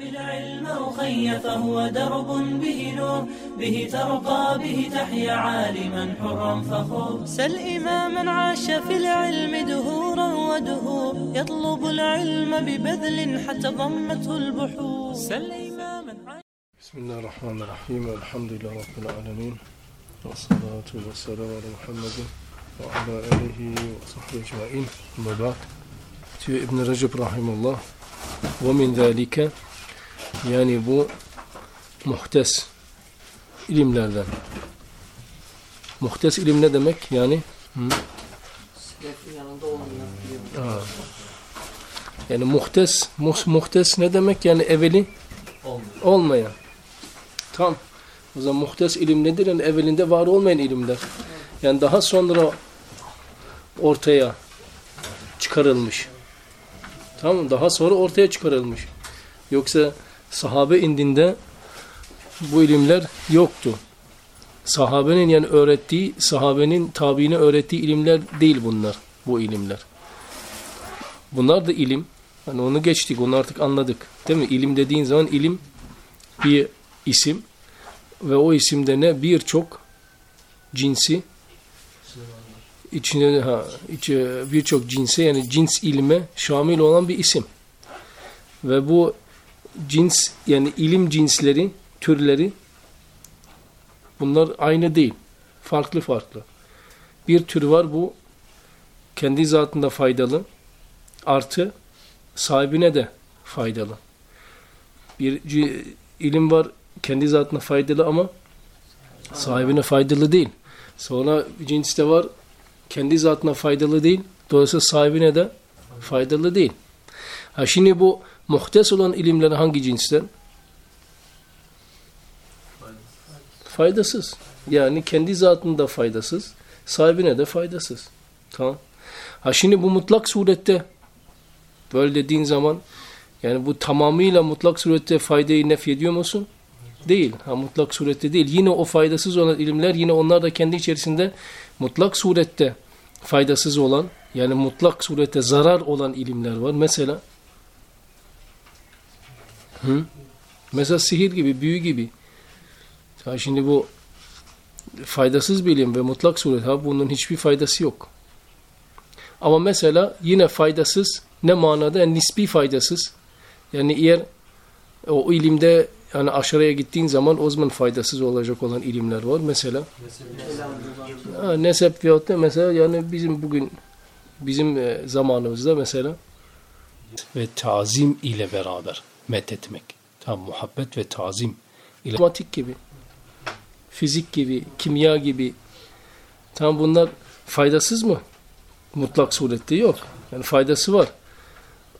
بالعلم أخي فهو درب به نور به ترقى به تحيا عالما حرا فخور. سل إماما عاش في العلم دهورا ودهور يطلب العلم ببذل حتى ضمته البحور. سل إماما عاش بسم الله الرحمن الرحيم والحمد لله رب العالمين والصلاة والسلام على محمد وعلى آله وصحبه أجمعين. أما بعد İbn Recep rahimullah ve min zalike yani bu muhtes ilimlerden. Muhtes ilim ne demek? Yani hı? Ha. Yani muhtes, muh, muhtes ne demek? Yani evveli olmayan. Tam. O zaman muhtes ilim nedir? Yani evvelinde var olmayan ilimler. Yani daha sonra ortaya çıkarılmış. Tamam? Daha sonra ortaya çıkarılmış. Yoksa sahabe indinde bu ilimler yoktu. Sahabenin yani öğrettiği, sahabenin tabiine öğrettiği ilimler değil bunlar. Bu ilimler. Bunlar da ilim. Hani onu geçtik, onu artık anladık. Değil mi? İlim dediğin zaman ilim bir isim ve o isimde ne birçok cinsi içine ha içe birçok cinse yani cins ilme şamil olan bir isim. Ve bu cins yani ilim cinsleri, türleri bunlar aynı değil. Farklı farklı. Bir tür var bu kendi zatında faydalı artı sahibine de faydalı. Bir ilim var kendi zatına faydalı ama sahibine faydalı değil. Sonra cins de var kendi zatına faydalı değil. Dolayısıyla sahibine de faydalı değil. Ha şimdi bu muhtes olan ilimler hangi cinsten? Faydasız. Yani kendi zatında faydasız, sahibine de faydasız. Tamam. Ha şimdi bu mutlak surette böyle dediğin zaman yani bu tamamıyla mutlak surette faydayı nef ediyor musun? Değil. Ha mutlak surette değil. Yine o faydasız olan ilimler yine onlar da kendi içerisinde mutlak surette faydasız olan yani mutlak surette zarar olan ilimler var. Mesela hı? Mesela sihir gibi, büyü gibi. Ha şimdi bu faydasız bir ilim ve mutlak surette ha bunun hiçbir faydası yok. Ama mesela yine faydasız ne manada? Yani nispi faydasız. Yani eğer o ilimde yani aşırıya gittiğin zaman o zaman faydasız olacak olan ilimler var. Mesela ha, nesep veyahut da mesela yani bizim bugün bizim e, zamanımızda mesela ve tazim ile beraber methetmek. Tam muhabbet ve tazim ile matematik gibi fizik gibi, kimya gibi tam bunlar faydasız mı? Mutlak surette yok. Yani faydası var.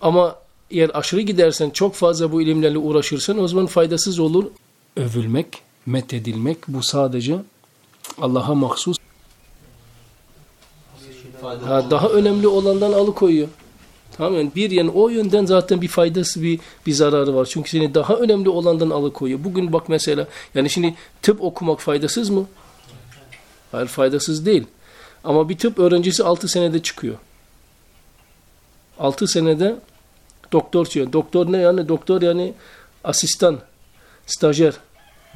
Ama eğer aşırı gidersen, çok fazla bu ilimlerle uğraşırsan o zaman faydasız olur. Övülmek, methedilmek bu sadece Allah'a mahsus. Ha, daha önemli olandan alıkoyuyor. Tamam bir yani o yönden zaten bir faydası bir bir zararı var. Çünkü seni daha önemli olandan alıkoyuyor. Bugün bak mesela yani şimdi tıp okumak faydasız mı? Hayır faydasız değil. Ama bir tıp öğrencisi 6 senede çıkıyor. 6 senede doktor çıkıyor. Doktor ne yani? Doktor yani asistan, stajyer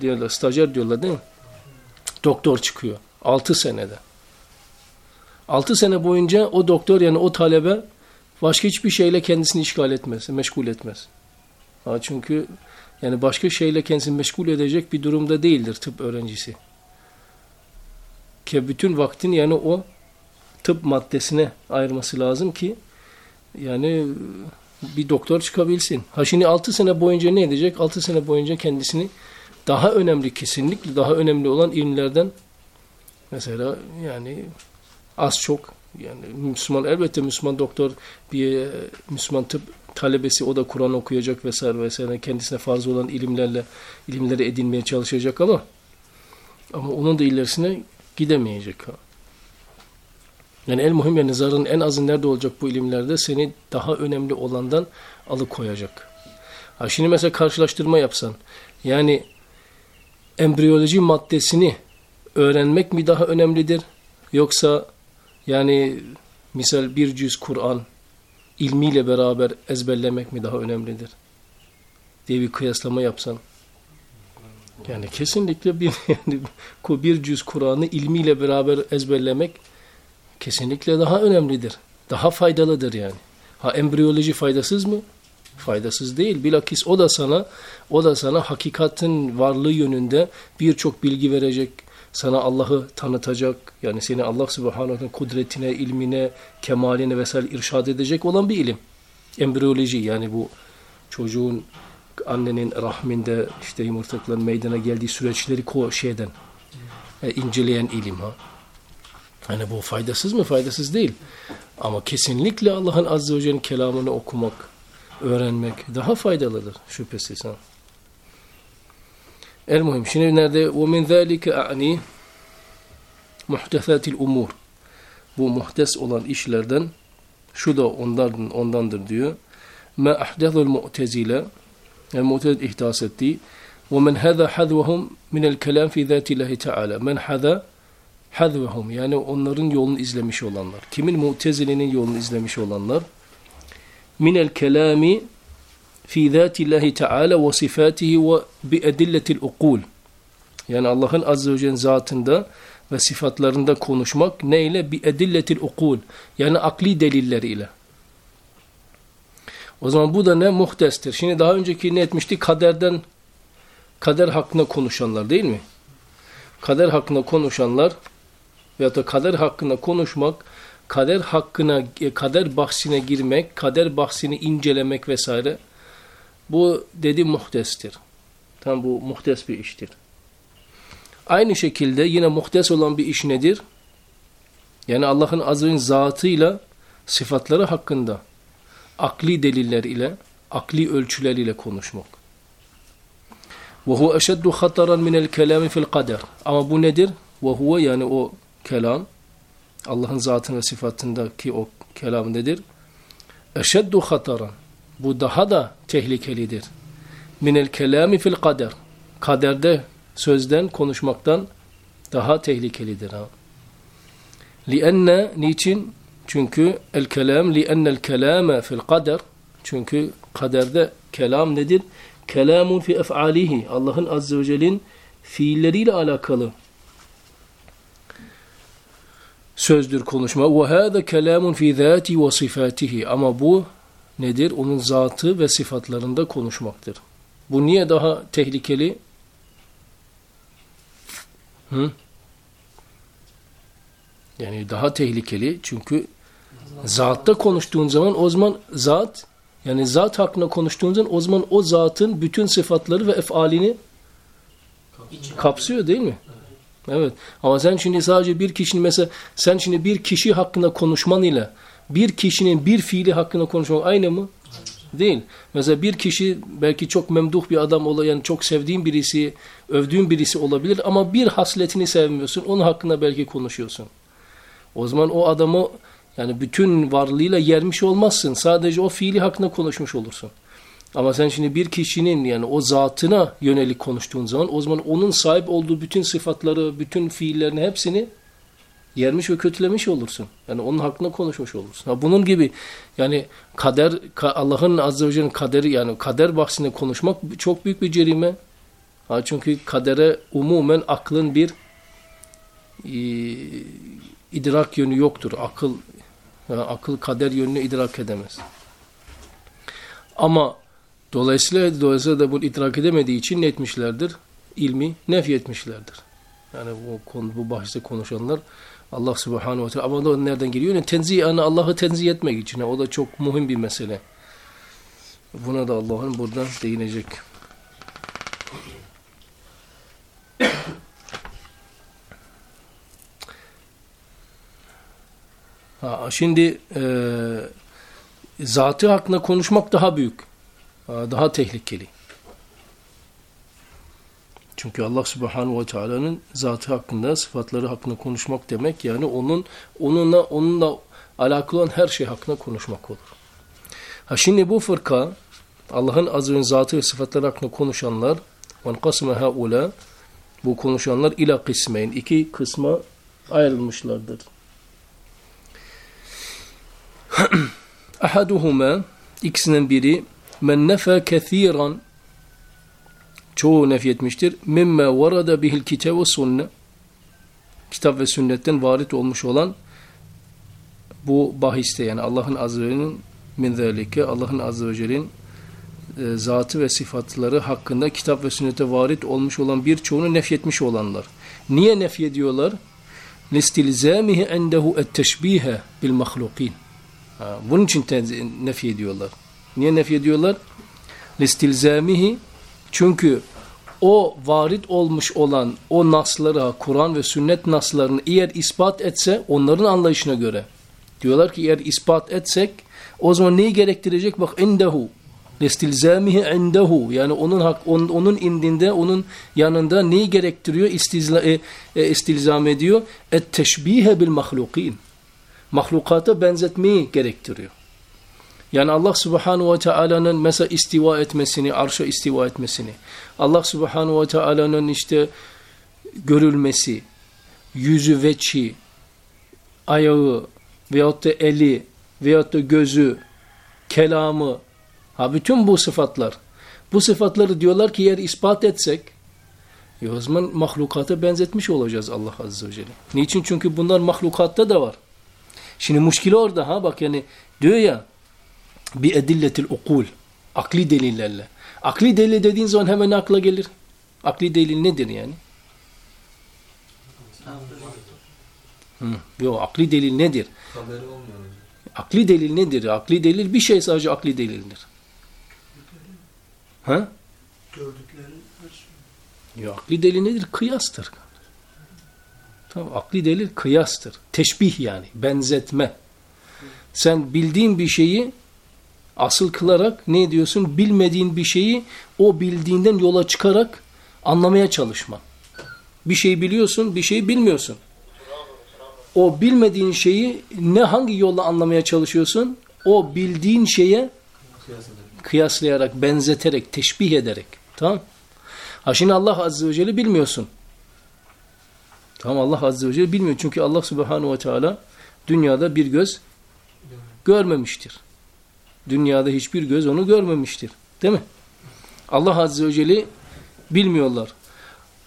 diyorlar. Stajyer diyorlar değil mi? Doktor çıkıyor. 6 senede. 6 sene boyunca o doktor yani o talebe başka hiçbir şeyle kendisini işgal etmez, meşgul etmez. Ha, çünkü yani başka şeyle kendisini meşgul edecek bir durumda değildir tıp öğrencisi. Ki bütün vaktin yani o tıp maddesine ayırması lazım ki yani bir doktor çıkabilsin. Ha şimdi 6 sene boyunca ne edecek? 6 sene boyunca kendisini daha önemli kesinlikle daha önemli olan ilimlerden mesela yani az çok yani Müslüman elbette Müslüman doktor bir e, Müslüman tıp talebesi o da Kur'an okuyacak vesaire vesaire kendisine farz olan ilimlerle ilimleri edinmeye çalışacak ama ama onun da ilerisine gidemeyecek. Yani en muhim yani zararın en azı nerede olacak bu ilimlerde seni daha önemli olandan alıkoyacak. Ha şimdi mesela karşılaştırma yapsan yani embriyoloji maddesini öğrenmek mi daha önemlidir yoksa yani misal bir cüz Kur'an ilmiyle beraber ezberlemek mi daha önemlidir? diye bir kıyaslama yapsan. Yani kesinlikle bir yani bir cüz Kur'an'ı ilmiyle beraber ezberlemek kesinlikle daha önemlidir. Daha faydalıdır yani. Ha embriyoloji faydasız mı? Faydasız değil. Bilakis o da sana o da sana hakikatin varlığı yönünde birçok bilgi verecek. Sana Allah'ı tanıtacak. Yani seni Allah Subhanahu'nun kudretine, ilmine, kemaline vesaire irşad edecek olan bir ilim. Embriyoloji yani bu çocuğun annenin rahminde işte yumurtaların meydana geldiği süreçleri ko şeyden e, inceleyen ilim ha. Hani bu faydasız mı? Faydasız değil. Ama kesinlikle Allah'ın Azze ve Celle'nin kelamını okumak, öğrenmek daha faydalıdır şüphesiz. Ha. El muhim. Şimdi nerede? وَمِنْ ذَٰلِكَ اَعْنِي muhtesatil umur. Bu muhtes olan işlerden şu da ondan, ondandır diyor. Ma ahdethul mu'tezile yani mu'tezil ihdas etti. وَمَنْ هَذَا حَذْوَهُمْ مِنَ الْكَلَامِ فِي ذَاتِ اللّٰهِ تَعَالَى Men hada hadvehum yani onların yolunu izlemiş olanlar. Kimin Mu'tezile'nin yolunu izlemiş olanlar? Minel kelami fi zatillahi teala ve sifatihi ve bi edilletil ukul. Yani Allah'ın azze ve celle'nin zatında ve sıfatlarında konuşmak neyle? Bi edilletil ukul. Yani akli delilleriyle. O zaman bu da ne? Muhtestir. Şimdi daha önceki ne etmişti? Kaderden, kader hakkında konuşanlar değil mi? Kader hakkında konuşanlar veyahut da kader hakkında konuşmak, kader hakkına, kader bahsine girmek, kader bahsini incelemek vesaire bu dedi muhtestir. Tam bu muhtes bir iştir. Aynı şekilde yine muhtes olan bir iş nedir? Yani Allah'ın azın zatıyla sıfatları hakkında akli deliller ile, akli ölçüler ile konuşmak. وَهُوَ اَشَدُّ خَطَرًا مِنَ الْكَلَامِ فِي الْقَدَرِ Ama bu nedir? وَهُوَ yani o kelam, Allah'ın zatın ve sıfatındaki o kelam nedir? Eşeddu hataran. bu daha da tehlikelidir. Minel kelami fil kader. Kaderde sözden, konuşmaktan daha tehlikelidir. Ha. Lienne, niçin? Çünkü el kelam, liennel kelame fil kader. Çünkü kaderde kelam nedir? Kelamun fi ef'alihi. Allah'ın azze ve celle'nin fiilleriyle alakalı sözdür konuşma. Ve hâze kelâmun fî zâti ve sifâtihi. Ama bu nedir? Onun zatı ve sıfatlarında konuşmaktır. Bu niye daha tehlikeli? Hı? Yani daha tehlikeli çünkü zatta konuştuğun zaman o zaman zat yani zat hakkında konuştuğun zaman o zaman o zatın bütün sıfatları ve efalini kapsıyor değil mi? Evet. Ama sen şimdi sadece bir kişinin mesela sen şimdi bir kişi hakkında konuşman ile bir kişinin bir fiili hakkında konuşman aynı mı? Değil. Mesela bir kişi belki çok memduh bir adam olan yani çok sevdiğin birisi, övdüğün birisi olabilir ama bir hasletini sevmiyorsun. Onun hakkında belki konuşuyorsun. O zaman o adamı yani bütün varlığıyla yermiş olmazsın. Sadece o fiili hakkında konuşmuş olursun. Ama sen şimdi bir kişinin yani o zatına yönelik konuştuğun zaman o zaman onun sahip olduğu bütün sıfatları, bütün fiillerini hepsini yermiş ve kötülemiş olursun. Yani onun hakkında konuşmuş olursun. Ha bunun gibi yani kader Allah'ın azze ve celle'nin kaderi yani kader bahsinde konuşmak çok büyük bir cerime. Ha çünkü kadere umumen aklın bir e, idrak yönü yoktur. Akıl yani akıl kader yönünü idrak edemez. Ama Dolayısıyla, dolayısıyla da bunu idrak edemediği için ne etmişlerdir? İlmi nefyetmişlerdir. Yani bu, konu, bu bahiste konuşanlar Allah subhanahu ve teala ama da nereden geliyor? Yani tenzih, yani Allah'ı tenzih etmek için. Yani o da çok mühim bir mesele. Buna da Allah'ın buradan değinecek. Ha, şimdi e, zatı hakkında konuşmak daha büyük daha tehlikeli. Çünkü Allah Subhanahu ve Taala'nın zatı hakkında, sıfatları hakkında konuşmak demek yani onun onunla onunla alakalı olan her şey hakkında konuşmak olur. Ha şimdi bu fırka Allah'ın azrın zatı ve sıfatları hakkında konuşanlar وَنْقَسْمَ هَؤُلَا bu konuşanlar ila kısmeyn iki kısma ayrılmışlardır. Ahaduhuma ikisinden biri men nefe kethiran çoğu nefyetmiştir. Mimme varada bihil kitab ve sünne. Kitap ve sünnetten varit olmuş olan bu bahiste yani Allah'ın celle'nin min Allah'ın azze ve e, zatı ve sıfatları hakkında kitap ve sünnete varit olmuş olan birçoğunu nefyetmiş olanlar. Niye nefyediyorlar? listilzamihi endehu etteşbihe bil mahlukin. Bunun için nefi ediyorlar. Niye nefi ediyorlar? Listilzamihi çünkü o varit olmuş olan o naslara, Kur'an ve sünnet naslarını eğer ispat etse onların anlayışına göre diyorlar ki eğer ispat etsek o zaman neyi gerektirecek? Bak indehu listilzamihi indehu. Yani onun hak onun, onun indinde onun yanında neyi gerektiriyor? İstizla, e, e, istilzam ediyor. Et teşbihe bil mahlukin mahlukata benzetmeyi gerektiriyor yani Allah subhanahu ve teala'nın mesela istiva etmesini arşa istiva etmesini Allah subhanahu ve teala'nın işte görülmesi yüzü veçi ayağı veyahut da eli veyahut da gözü kelamı Ha bütün bu sıfatlar. Bu sıfatları diyorlar ki eğer ispat etsek e o zaman mahlukata benzetmiş olacağız Allah Azze ve Celle. Niçin? Çünkü bunlar mahlukatta da var. Şimdi muşkili orada ha bak yani diyor ya bir edilletil ukul akli delillerle. Akli delil dediğin zaman hemen akla gelir. Akli delil nedir yani? Hı, yok akli delil nedir? Akli delil nedir? Akli delil bir şey sadece akli delildir. Ha? Gördükleri her şey. Akli delil nedir? Kıyastır. Tamam, akli delil kıyastır. Teşbih yani, benzetme. Sen bildiğin bir şeyi asıl kılarak ne diyorsun? Bilmediğin bir şeyi o bildiğinden yola çıkarak anlamaya çalışma. Bir şey biliyorsun, bir şey bilmiyorsun. O bilmediğin şeyi ne hangi yolla anlamaya çalışıyorsun? O bildiğin şeye kıyaslayarak, benzeterek, teşbih ederek. Tamam Ha şimdi Allah Azze ve Celle bilmiyorsun. Tamam Allah Azze ve Celle bilmiyor. Çünkü Allah Subhanahu ve Teala dünyada bir göz görmemiştir. Dünyada hiçbir göz onu görmemiştir. Değil mi? Allah Azze ve Celle bilmiyorlar.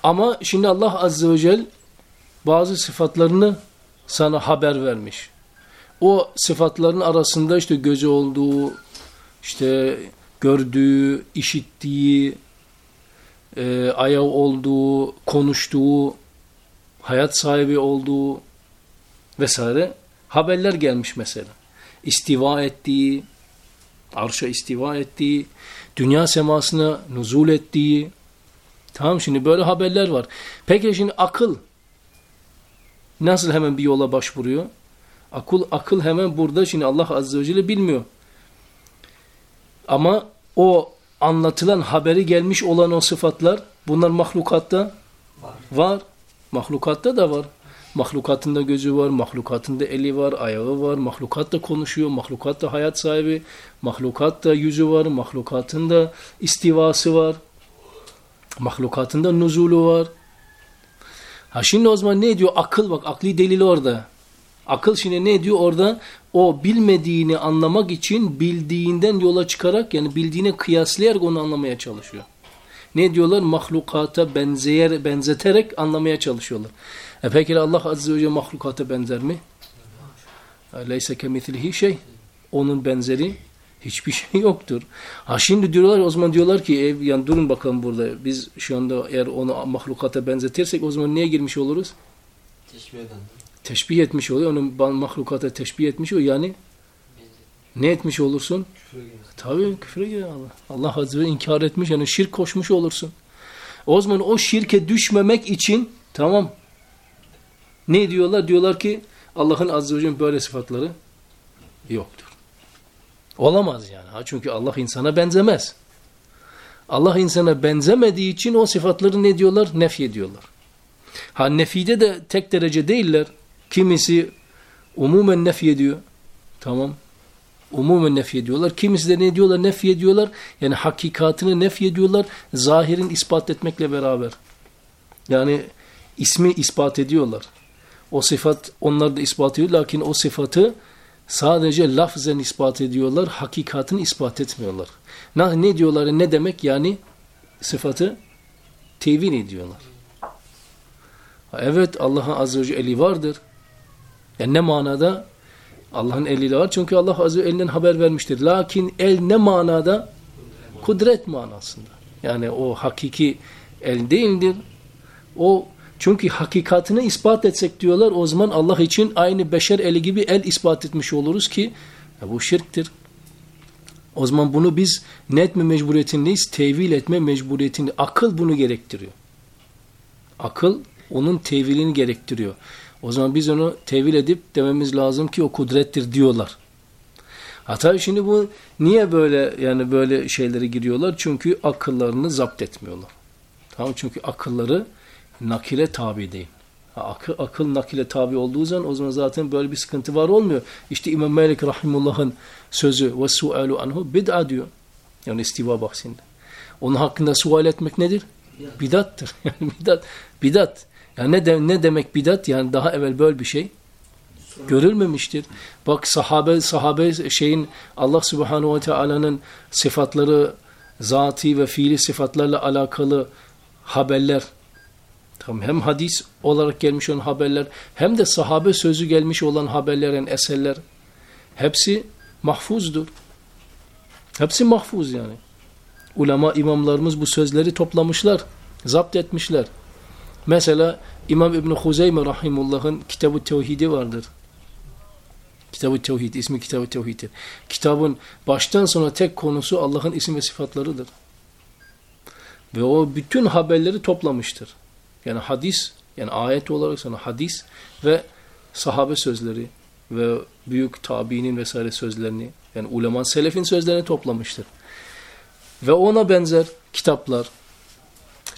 Ama şimdi Allah Azze ve Celle bazı sıfatlarını sana haber vermiş. O sıfatların arasında işte gözü olduğu, işte gördüğü, işittiği, e, ayağı olduğu, konuştuğu, hayat sahibi olduğu vesaire haberler gelmiş mesela. İstiva ettiği, arşa istiva ettiği, dünya semasına nuzul ettiği, tamam şimdi böyle haberler var. Peki şimdi akıl nasıl hemen bir yola başvuruyor? Akıl, akıl hemen burada şimdi Allah Azze ve Celle bilmiyor. Ama o anlatılan haberi gelmiş olan o sıfatlar bunlar mahlukatta var. var. Mahlukatta da var. Mahlukatında gözü var, mahlukatında eli var, ayağı var, mahlukat konuşuyor, mahlukat hayat sahibi, mahlukat yüzü var, mahlukatında istivası var, mahlukatında nuzulu var. Ha şimdi o zaman ne diyor? Akıl bak, akli delil orada. Akıl şimdi ne diyor orada? O bilmediğini anlamak için bildiğinden yola çıkarak yani bildiğine kıyaslayarak onu anlamaya çalışıyor. Ne diyorlar? Mahlukata benzeyer, benzeterek anlamaya çalışıyorlar. E peki Allah Azze ve Celle mahlukata benzer mi? Leyse kemithlihi şey. Onun benzeri hiçbir şey yoktur. Ha şimdi diyorlar o zaman diyorlar ki ev yani durun bakalım burada. Biz şu anda eğer onu mahlukata benzetirsek o zaman neye girmiş oluruz? Teşbih eden teşbih etmiş oluyor. Onun mahlukata teşbih etmiş oluyor. Yani ne etmiş olursun? Küfre Tabii küfre girer Allah. Allah Azze ve inkar etmiş yani şirk koşmuş olursun. O zaman o şirke düşmemek için tamam ne diyorlar? Diyorlar ki Allah'ın Azze ve Celle böyle sıfatları yoktur. Olamaz yani. Ha, çünkü Allah insana benzemez. Allah insana benzemediği için o sıfatları ne diyorlar? Nef ediyorlar. Ha nefide de tek derece değiller. Kimisi umumen nefi ediyor. Tamam. Umumen nefi ediyorlar. Kimisi de ne diyorlar? Nefi ediyorlar. Yani hakikatını nefi ediyorlar. Zahirin ispat etmekle beraber. Yani ismi ispat ediyorlar. O sıfat onlar da ispat ediyor. Lakin o sıfatı sadece lafzen ispat ediyorlar. Hakikatını ispat etmiyorlar. Ne, ne diyorlar? Ne demek? Yani sıfatı tevil ediyorlar. Evet Allah'ın azze ve celle eli vardır. Yani ne manada? Allah'ın eli var. Çünkü Allah azze elinden haber vermiştir. Lakin el ne manada? Kudret manasında. Yani o hakiki el değildir. O çünkü hakikatini ispat etsek diyorlar o zaman Allah için aynı beşer eli gibi el ispat etmiş oluruz ki bu şirktir. O zaman bunu biz ne etme mecburiyetindeyiz? Tevil etme mecburiyetinde. Akıl bunu gerektiriyor. Akıl onun tevilini gerektiriyor. O zaman biz onu tevil edip dememiz lazım ki o kudrettir diyorlar. Hatta şimdi bu niye böyle yani böyle şeylere giriyorlar? Çünkü akıllarını zapt etmiyorlar. Tamam çünkü akılları nakile tabi değil. Akıl, akıl nakile tabi olduğu zaman o zaman zaten böyle bir sıkıntı var olmuyor. İşte İmam Malik Rahimullah'ın sözü ve sualu anhu bid'a diyor. Yani istiva bahsinde. Onun hakkında sual etmek nedir? Bidattır. Yani bidat. Bidat. Yani ne, de, ne demek bidat? Yani daha evvel böyle bir şey görülmemiştir. Bak sahabe sahabe şeyin Allah Subhanahu ve Taala'nın sıfatları zati ve fiili sıfatlarla alakalı haberler Tamam, hem hadis olarak gelmiş olan haberler hem de sahabe sözü gelmiş olan haberlerin eserler hepsi mahfuzdur. Hepsi mahfuz yani. Ulema imamlarımız bu sözleri toplamışlar, zapt etmişler. Mesela İmam İbn Huzeyme rahimullah'ın Kitab-ı Tevhidi vardır. Kitab-ı Tevhid, ismi Kitab-ı Tevhid'dir. Kitabın baştan sona tek konusu Allah'ın isim ve sıfatlarıdır. Ve o bütün haberleri toplamıştır. Yani hadis, yani ayet olarak sana hadis ve sahabe sözleri ve büyük tabiinin vesaire sözlerini, yani uleman selefin sözlerini toplamıştır. Ve ona benzer kitaplar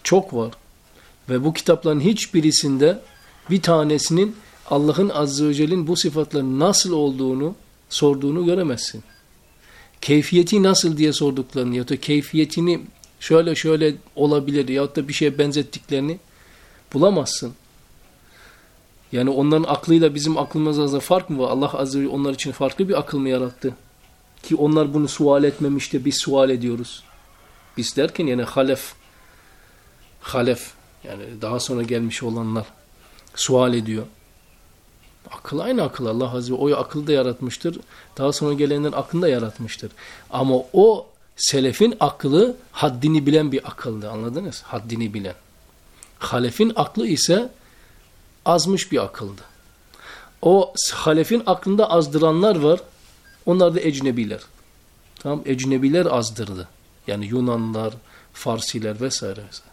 çok var. Ve bu kitapların hiçbirisinde bir tanesinin Allah'ın Azze ve Celle'nin bu sıfatların nasıl olduğunu sorduğunu göremezsin. Keyfiyeti nasıl diye sorduklarını ya da keyfiyetini şöyle şöyle olabilir ya da bir şeye benzettiklerini bulamazsın. Yani onların aklıyla bizim aklımız arasında fark mı var? Allah Azze ve Celle onlar için farklı bir akıl mı yarattı? Ki onlar bunu sual etmemişti, biz sual ediyoruz. Biz derken yani halef, halef yani daha sonra gelmiş olanlar sual ediyor. Akıl aynı akıl. Allah Azze ve o akılda da yaratmıştır. Daha sonra gelenlerin aklını da yaratmıştır. Ama o selefin aklı haddini bilen bir akıldı. Anladınız? Haddini bilen. Halef'in aklı ise azmış bir akıldı. O halefin aklında azdıranlar var. Onlar da ecnebiler. Tamam, ecnebiler azdırdı. Yani Yunanlar, Farsiler vesaire vesaire.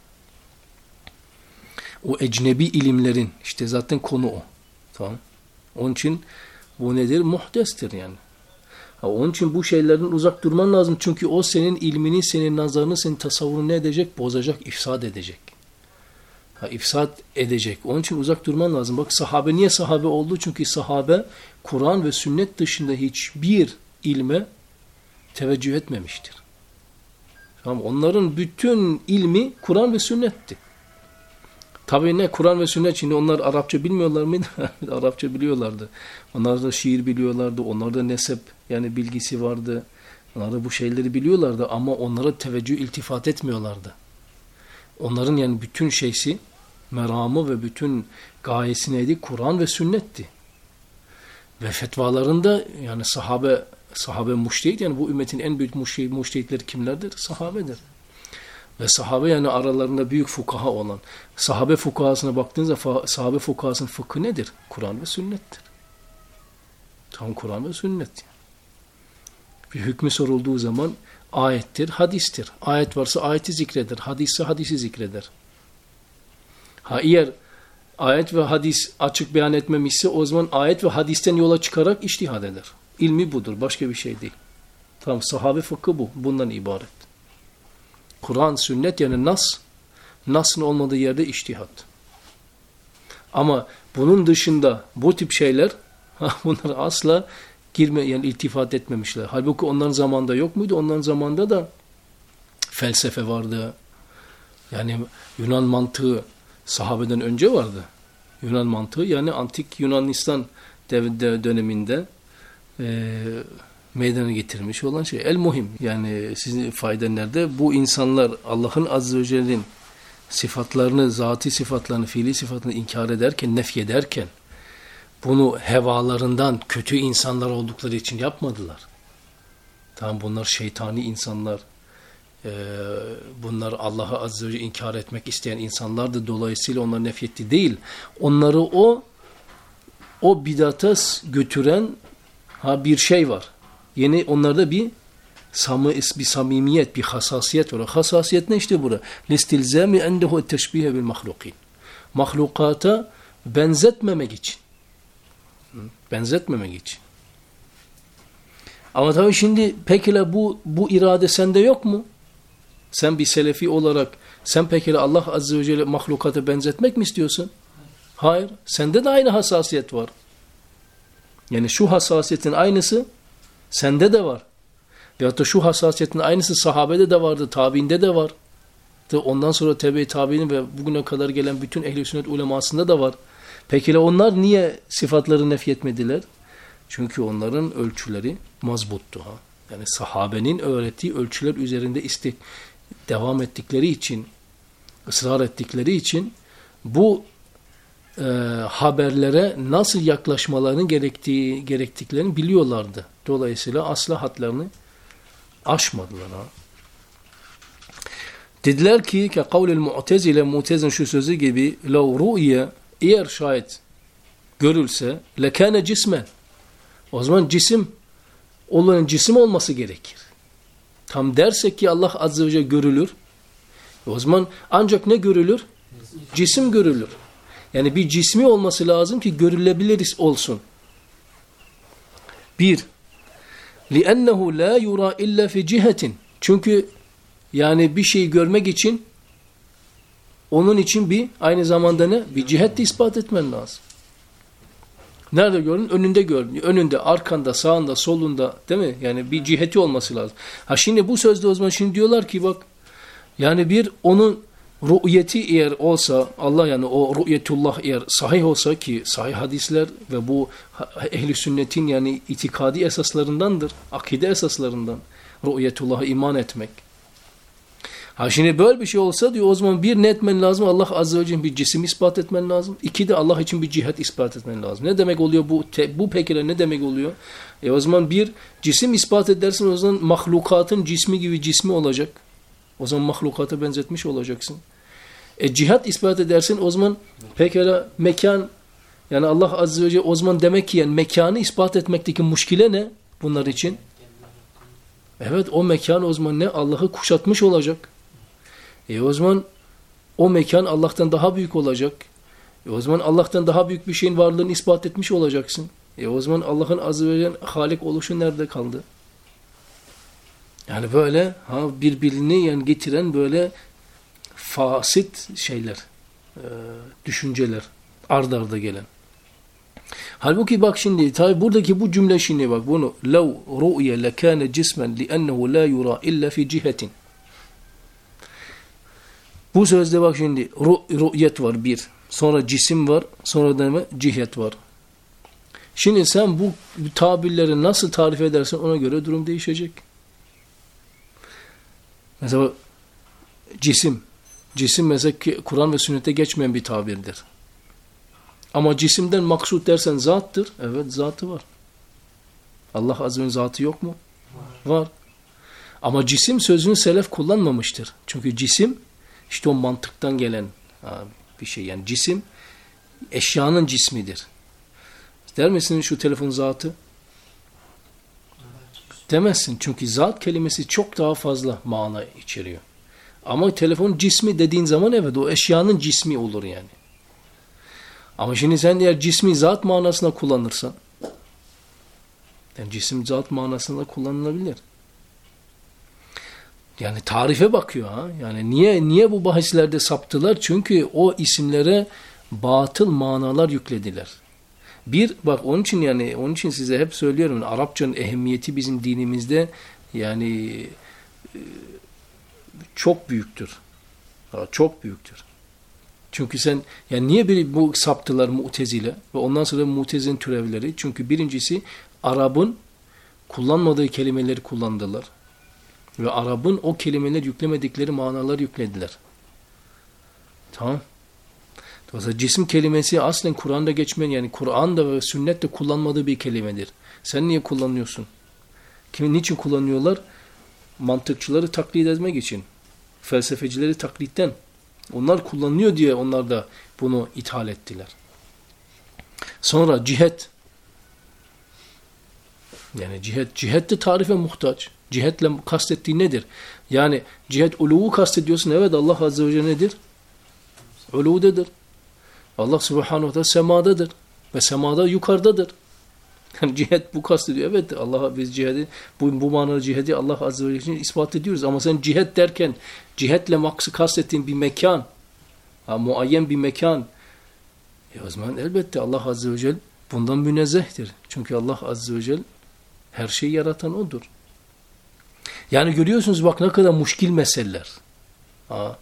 O ecnebi ilimlerin işte zaten konu o. Tamam. Onun için bu nedir? Muhdestir yani. Ha, onun için bu şeylerden uzak durman lazım. Çünkü o senin ilmini, senin nazarını, senin tasavvurunu ne edecek? Bozacak, ifsad edecek. Ha, ifsad edecek. Onun için uzak durman lazım. Bak sahabe niye sahabe oldu? Çünkü sahabe Kur'an ve sünnet dışında hiçbir ilme teveccüh etmemiştir. Tamam, onların bütün ilmi Kur'an ve sünnetti. Tabii ne Kur'an ve sünnet şimdi onlar Arapça bilmiyorlar mıydı? Arapça biliyorlardı. Onlar da şiir biliyorlardı. Onlar da nesep yani bilgisi vardı. Onlar da bu şeyleri biliyorlardı ama onlara teveccüh iltifat etmiyorlardı. Onların yani bütün şeysi, meramı ve bütün gayesi neydi? Kur'an ve sünnetti. Ve fetvalarında yani sahabe sahabe muştehit yani bu ümmetin en büyük muştehit, muştehitleri kimlerdir? Sahabedir. Ve sahabe yani aralarında büyük fukaha olan. Sahabe fukahasına baktığınızda sahabe fukahasının fıkhı nedir? Kur'an ve sünnettir. Tam Kur'an ve sünnet. Bir hükmü sorulduğu zaman ayettir, hadistir. Ayet varsa ayeti zikreder, hadisse hadisi zikreder. Ha eğer ayet ve hadis açık beyan etmemişse o zaman ayet ve hadisten yola çıkarak iştihad eder. İlmi budur, başka bir şey değil. Tamam, sahabe fıkhı bu, bundan ibaret. Kur'an, sünnet yani nas, nasın olmadığı yerde iştihat. Ama bunun dışında bu tip şeyler, bunlar asla girme yani iltifat etmemişler. Halbuki onların zamanında yok muydu? Onların zamanında da felsefe vardı. Yani Yunan mantığı sahabeden önce vardı. Yunan mantığı yani antik Yunanistan döneminde e, meydana getirmiş olan şey. El muhim yani sizin fayda nerede? Bu insanlar Allah'ın azze ve celle'nin sıfatlarını, zati sıfatlarını, fiili sıfatlarını inkar ederken, nef ederken bunu hevalarından kötü insanlar oldukları için yapmadılar. Tamam bunlar şeytani insanlar. Ee, bunlar Allah'ı azze ve celle inkar etmek isteyen insanlardı. Dolayısıyla onlar nefyetti değil. Onları o o bidata götüren ha bir şey var. Yeni onlarda bir samı, bir samimiyet, bir hassasiyet var. Hassasiyet ne işte burada? Listilzami endehu teşbihe bil mahlukin. Mahlukata benzetmemek için. Benzetmemek için. Ama tabii şimdi pekala bu bu irade sende yok mu? Sen bir selefi olarak sen pekala Allah azze ve celle mahlukata benzetmek mi istiyorsun? Hayır. Sende de aynı hassasiyet var. Yani şu hassasiyetin aynısı sende de var. Veyahut da şu hassasiyetin aynısı sahabede de vardı, tabiinde de var. Ondan sonra tebe tabiinin ve bugüne kadar gelen bütün ehli sünnet ulemasında da var. Peki onlar niye sıfatları nefyetmediler? Çünkü onların ölçüleri mazbuttu. Ha? Yani sahabenin öğrettiği ölçüler üzerinde isti devam ettikleri için, ısrar ettikleri için bu e, haberlere nasıl yaklaşmalarını gerektiği gerektiklerini biliyorlardı. Dolayısıyla asla hatlarını aşmadılar. Ha. Dediler ki ki kavlil mu'tezile mu'tezin şu sözü gibi lav ru'ye eğer şayet görülse lekâne cismen o zaman cisim olan cisim olması gerekir. Tam dersek ki Allah azze ve celle görülür. O zaman ancak ne görülür? Cisim görülür. Yani bir cismi olması lazım ki görülebilir olsun. Bir, لِأَنَّهُ لَا يُرَى اِلَّا فِي cihetin. Çünkü yani bir şeyi görmek için onun için bir aynı zamanda ne? Bir cihet de ispat etmen lazım. Nerede gördün? Önünde gördün. Önünde, arkanda, sağında, solunda değil mi? Yani bir ciheti olması lazım. Ha şimdi bu sözde o zaman şimdi diyorlar ki bak yani bir onun rü'yeti eğer olsa Allah yani o rü'yetullah eğer sahih olsa ki sahih hadisler ve bu ehli sünnetin yani itikadi esaslarındandır. Akide esaslarından rü'yetullah'a iman etmek. Ha şimdi böyle bir şey olsa diyor o zaman bir ne etmen lazım? Allah azze ve celle bir cisim ispat etmen lazım. İki de Allah için bir cihet ispat etmen lazım. Ne demek oluyor bu? Te, bu pekala ne demek oluyor? E o zaman bir cisim ispat edersin o zaman mahlukatın cismi gibi cismi olacak. O zaman mahlukata benzetmiş olacaksın. E cihat ispat edersin o zaman pekala mekan yani Allah azze ve celle o zaman demek ki yani mekanı ispat etmekteki muşkile ne bunlar için? Evet o mekan o zaman ne? Allah'ı kuşatmış olacak. E o zaman o mekan Allah'tan daha büyük olacak. E o zaman Allah'tan daha büyük bir şeyin varlığını ispat etmiş olacaksın. E o zaman Allah'ın azze ve celle halik oluşu nerede kaldı? Yani böyle ha birbirini yani getiren böyle fasit şeyler, e, düşünceler ard arda gelen. Halbuki bak şimdi tabi buradaki bu cümle şimdi bak bunu lev ru'ye lekâne cismen li'ennehu la yura illa fi cihetin. Bu sözde bak şimdi ru'yet var bir. Sonra cisim var. Sonra da cihet var. Şimdi sen bu tabirleri nasıl tarif edersen ona göre durum değişecek. Mesela cisim. Cisim mesela Kur'an ve sünnette geçmeyen bir tabirdir. Ama cisimden maksut dersen zattır. Evet zatı var. Allah azze zatı yok mu? Var. var. Ama cisim sözünü selef kullanmamıştır. Çünkü cisim işte o mantıktan gelen bir şey. Yani cisim eşyanın cismidir. Der misin şu telefon zatı? Demezsin. Çünkü zat kelimesi çok daha fazla mana içeriyor. Ama telefon cismi dediğin zaman evet o eşyanın cismi olur yani. Ama şimdi sen eğer cismi zat manasına kullanırsan yani cisim zat manasında kullanılabilir. Yani tarife bakıyor ha. Yani niye niye bu bahislerde saptılar? Çünkü o isimlere batıl manalar yüklediler. Bir bak onun için yani onun için size hep söylüyorum Arapçanın ehemmiyeti bizim dinimizde yani e, çok büyüktür. Çok büyüktür. Çünkü sen yani niye bir bu saptılar mutezile ve ondan sonra mutezin türevleri? Çünkü birincisi Arap'ın kullanmadığı kelimeleri kullandılar. Ve Arap'ın o kelimeler yüklemedikleri manalar yüklediler. Tamam. Dolayısıyla cisim kelimesi aslen Kur'an'da geçmeyen yani Kur'an'da ve sünnette kullanmadığı bir kelimedir. Sen niye kullanıyorsun? Kimin niçin kullanıyorlar? Mantıkçıları taklit etmek için. Felsefecileri taklitten. Onlar kullanıyor diye onlar da bunu ithal ettiler. Sonra cihet. Yani cihet, cihet de tarife muhtaç. Cihetle kastettiği nedir? Yani cihet uluvu kastediyorsun. Evet Allah Azze ve Celle nedir? Uluvudedir. Allah Subhanahu Teala semadadır. Ve semada yukarıdadır. Yani cihet bu kastediyor. Evet Allah biz cihadi bu, bu manada cihadi Allah Azze ve Celle ispat ediyoruz. Ama sen cihet derken cihetle maksı kastettiğin bir mekan, ha, muayyen bir mekan. E o zaman elbette Allah Azze ve Celle bundan münezzehtir. Çünkü Allah Azze ve Celle her şeyi yaratan O'dur. Yani görüyorsunuz bak ne kadar muşkil meseleler. Ha.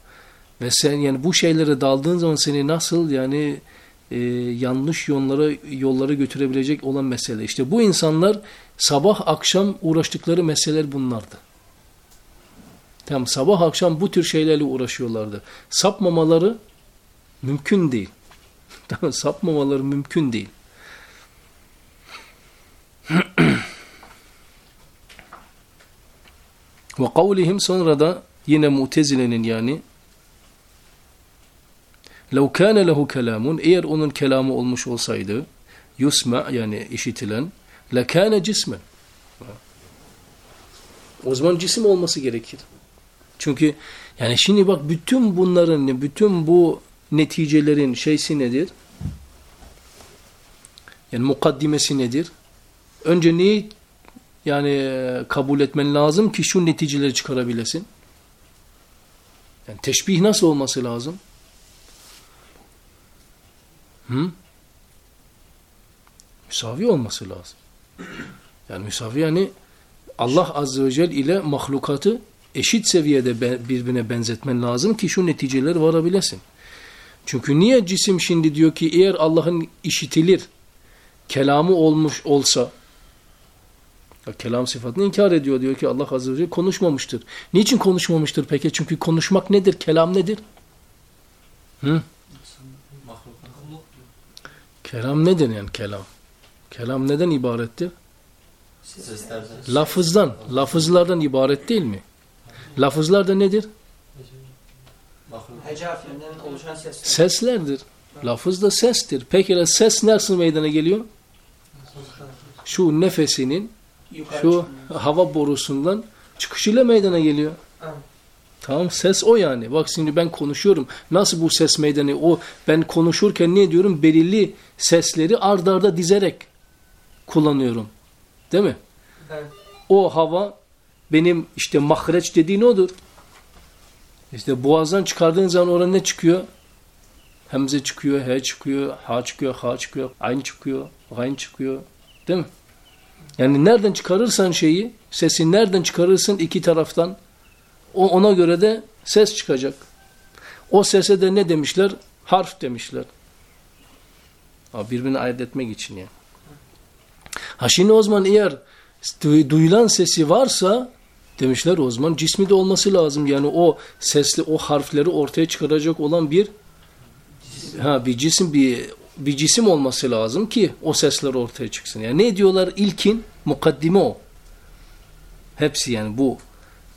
Ve sen yani bu şeylere daldığın zaman seni nasıl yani e, yanlış yollara yollara götürebilecek olan mesele. İşte bu insanlar sabah akşam uğraştıkları meseleler bunlardı. Tamam sabah akşam bu tür şeylerle uğraşıyorlardı. Sapmamaları mümkün değil. Tamam sapmamaları mümkün değil. Ve kavlihim sonra da yine mutezilenin yani لَوْ كَانَ لَهُ كَلَامٌ Eğer onun kelamı olmuş olsaydı yusma yani işitilen لَكَانَ cismen O zaman cisim olması gerekir. Çünkü yani şimdi bak bütün bunların bütün bu neticelerin şeysi nedir? Yani mukaddimesi nedir? Önce neyi yani kabul etmen lazım ki şu neticeleri çıkarabilesin? Yani teşbih nasıl olması lazım? Hı? Müsavi olması lazım. Yani müsavi yani Allah Azze ve Celle ile mahlukatı eşit seviyede birbirine benzetmen lazım ki şu neticeler varabilesin. Çünkü niye cisim şimdi diyor ki eğer Allah'ın işitilir, kelamı olmuş olsa, kelam sıfatını inkar ediyor. Diyor ki Allah Azze ve Celle konuşmamıştır. Niçin konuşmamıştır peki? Çünkü konuşmak nedir? Kelam nedir? Hı? Kelam nedir yani kelam? Kelam neden ibarettir? Seslerden. Lafızdan, lafızlardan ibaret değil mi? Lafızlar da nedir? Seslerdir. Lafız da sestir. Peki ses nasıl meydana geliyor? Şu nefesinin şu hava borusundan çıkışıyla meydana geliyor. Tamam ses o yani. Bak şimdi ben konuşuyorum. Nasıl bu ses meydana? O ben konuşurken ne diyorum? Belirli sesleri ard arda dizerek kullanıyorum. Değil mi? Evet. O hava benim işte mahreç dediğin odur. İşte boğazdan çıkardığın zaman orada ne çıkıyor? Hemze çıkıyor, he çıkıyor, ha çıkıyor, ha çıkıyor, ayn çıkıyor, gayn çıkıyor. Değil mi? Yani nereden çıkarırsan şeyi, sesi nereden çıkarırsın iki taraftan, o ona göre de ses çıkacak. O sese de ne demişler? Harf demişler. Ha, birbirini ayırt etmek için yani. Ha şimdi o zaman eğer du- duyulan sesi varsa demişler o zaman cismi de olması lazım. Yani o sesli o harfleri ortaya çıkaracak olan bir ha bir cisim bir bir cisim olması lazım ki o sesler ortaya çıksın. Yani ne diyorlar ilkin mukaddime o. Hepsi yani bu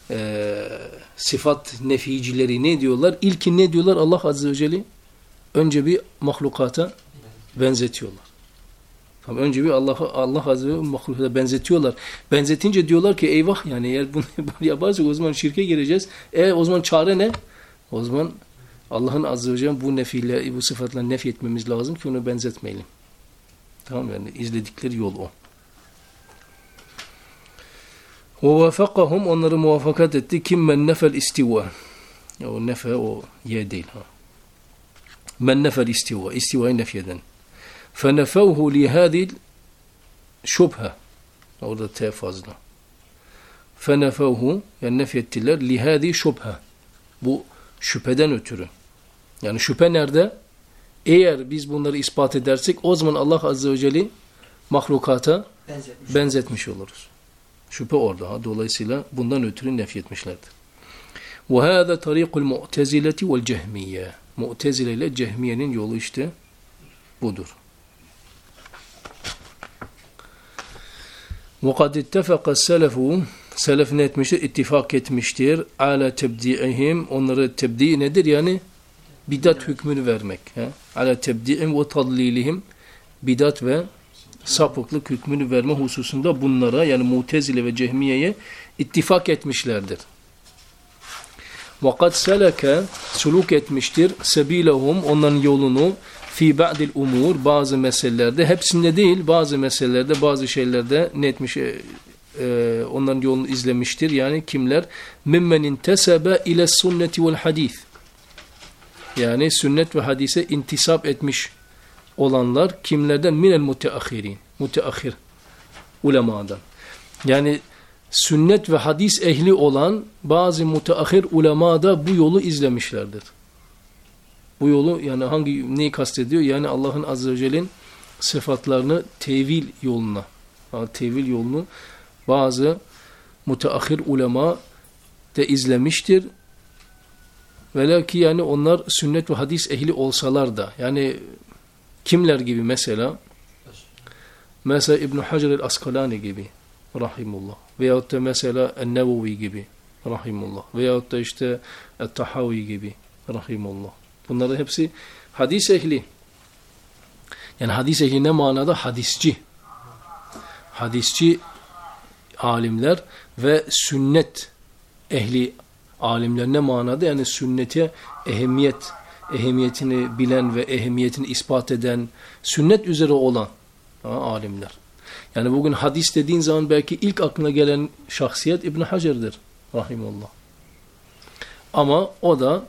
e, sıfat neficileri ne diyorlar? İlkin ne diyorlar? Allah Azze ve Celle önce bir mahlukata benzetiyorlar. Tamam, önce bir Allah'a Allah Azze ve Celle mahlukata benzetiyorlar. Benzetince diyorlar ki eyvah yani eğer bunu yaparsak o zaman şirke gireceğiz. E o zaman çare ne? O zaman Allah'ın Azze ve Celle bu nefiyle, bu sıfatla nef etmemiz lazım ki onu benzetmeyelim. Tamam yani izledikleri yol o. وَوَافَقَهُمْ onları muvaffakat etti. Kim men nefel istiva. O nefe o ye değil. Ha. Men nefel istiva. İstivayı nefyeden. فَنَفَوْهُ لِهَذِي şubhe. Orada T fazla. فَنَفَوْهُ yani nefyettiler. لِهَذِي şubhe. Bu şüpheden ötürü. Yani şüphe nerede? Eğer biz bunları ispat edersek o zaman Allah Azze ve Celle mahlukata Benzetmiş. benzetmiş oluruz. Şüphe orada. Ha. Dolayısıyla bundan ötürü nefyetmişlerdir. وَهَذَا طَرِيقُ الْمُعْتَزِلَةِ وَالْجَهْمِيَّةِ Mu'tezile ile Cehmiye'nin yolu işte budur. وَقَدْ اتَّفَقَ السَّلَفُ Selef ne etmiştir? İttifak etmiştir. Ala tebdi'ihim. Onları tebdi nedir? Yani bidat hükmünü vermek. He? Ala tebdi'im ve tadlilihim. Bidat ve sapıklık hükmünü verme hususunda bunlara yani Mutezile ve Cehmiye'ye ittifak etmişlerdir. وَقَدْ سَلَكَ suluk etmiştir sebilehum onların yolunu fi ba'dil umur bazı meselelerde hepsinde değil bazı meselelerde bazı şeylerde ne etmiş e, e, onların yolunu izlemiştir. Yani kimler? Mimmen intesebe ile sünneti vel hadis. Yani sünnet ve hadise intisap etmiş olanlar kimlerden? Minel muteahhirin. Muteahhir ulemadan. Yani sünnet ve hadis ehli olan bazı muteahhir ulema da bu yolu izlemişlerdir. Bu yolu yani hangi neyi kastediyor? Yani Allah'ın azze ve celle'nin sıfatlarını tevil yoluna, yani tevil yolunu bazı muteahhir ulema de izlemiştir. Vela ki yani onlar sünnet ve hadis ehli olsalar da yani kimler gibi mesela mesela İbn Hacer el-Askalani gibi rahimullah veyahut da mesela En-Nevevi gibi rahimullah veyahut da işte Et-Tahavi gibi rahimullah. Bunların hepsi hadis ehli. Yani hadis ehli ne manada? Hadisçi. Hadisçi alimler ve sünnet ehli alimler ne manada? Yani sünnete ehemmiyet, ehemmiyetini bilen ve ehemmiyetini ispat eden, sünnet üzere olan ha, alimler. Yani bugün hadis dediğin zaman belki ilk aklına gelen şahsiyet İbn Hacer'dir rahimullah. Ama o da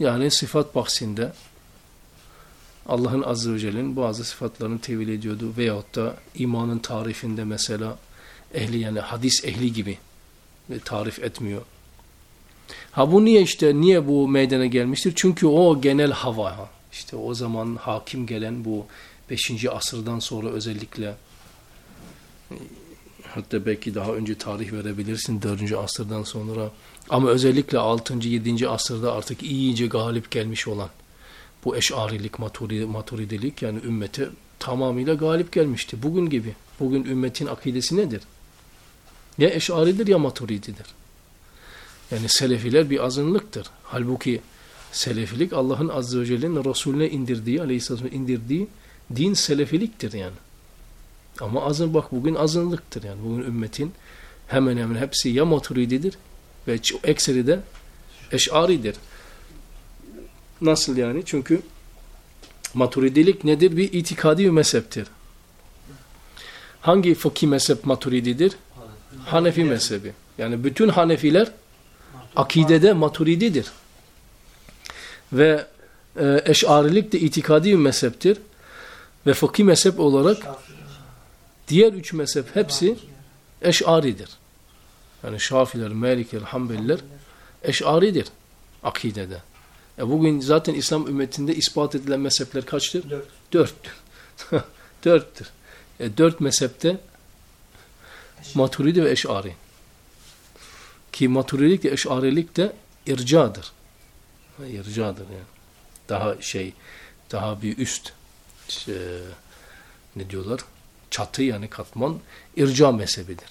yani sıfat bahsinde Allah'ın azze ve celle'nin bazı sıfatlarını tevil ediyordu veyahut da imanın tarifinde mesela ehli yani hadis ehli gibi tarif etmiyor. Ha bu niye işte niye bu meydana gelmiştir? Çünkü o genel hava işte o zaman hakim gelen bu 5. asırdan sonra özellikle hatta belki daha önce tarih verebilirsin 4. asırdan sonra ama özellikle 6. 7. asırda artık iyice galip gelmiş olan bu eşarilik, maturidilik yani ümmete tamamıyla galip gelmişti. Bugün gibi. Bugün ümmetin akidesi nedir? Ya eşaridir ya maturididir. Yani selefiler bir azınlıktır. Halbuki selefilik Allah'ın azze ve celle'nin Resulüne indirdiği, aleyhisselatü indirdiği din selefiliktir yani. Ama azın bak bugün azınlıktır yani. Bugün ümmetin hemen hemen hepsi ya maturididir ve ekseri de eşaridir. Nasıl yani? Çünkü maturidilik nedir? Bir itikadi bir mezheptir. Hangi fıkhi mezhep maturididir? Hanefi mezhebi. Yani bütün Hanefiler akidede maturididir. Ve e, eşarilik de itikadi bir mezheptir. Ve fıkhi mezhep olarak diğer üç mezhep hepsi eşaridir. Yani Şafiler, Malikiler, Hanbeliler eşaridir akidede. E bugün zaten İslam ümmetinde ispat edilen mezhepler kaçtır? Dört. Dörttür. Dörttür. E, dört mezhepte Maturidi ve Eş'ari. Ki maturilik de eşarilik de ircadır. İrcadır yani. Daha şey, daha bir üst şey, ne diyorlar? Çatı yani katman irca mezhebidir.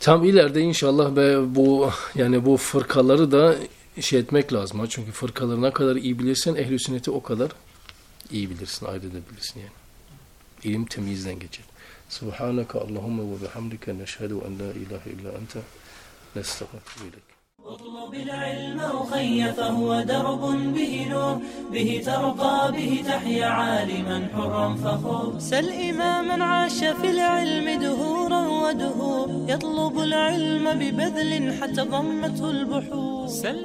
Tam ileride inşallah be bu yani bu fırkaları da şey etmek lazım. Çünkü fırkaları ne kadar iyi bilirsen ehl sünneti o kadar iyi bilirsin, ayırt edebilirsin yani. İlim temizden geçer. Allahümme ve bihamdike neşhedü en la ilahe illa ente nestağfirü ilek. اطلب العلم أخي فهو درب به نور به ترقى به تحيا عالما حرا فخور. سل إماما عاش في العلم دهورا ودهور. يطلب العلم ببذل حتى ضمته البحور. سل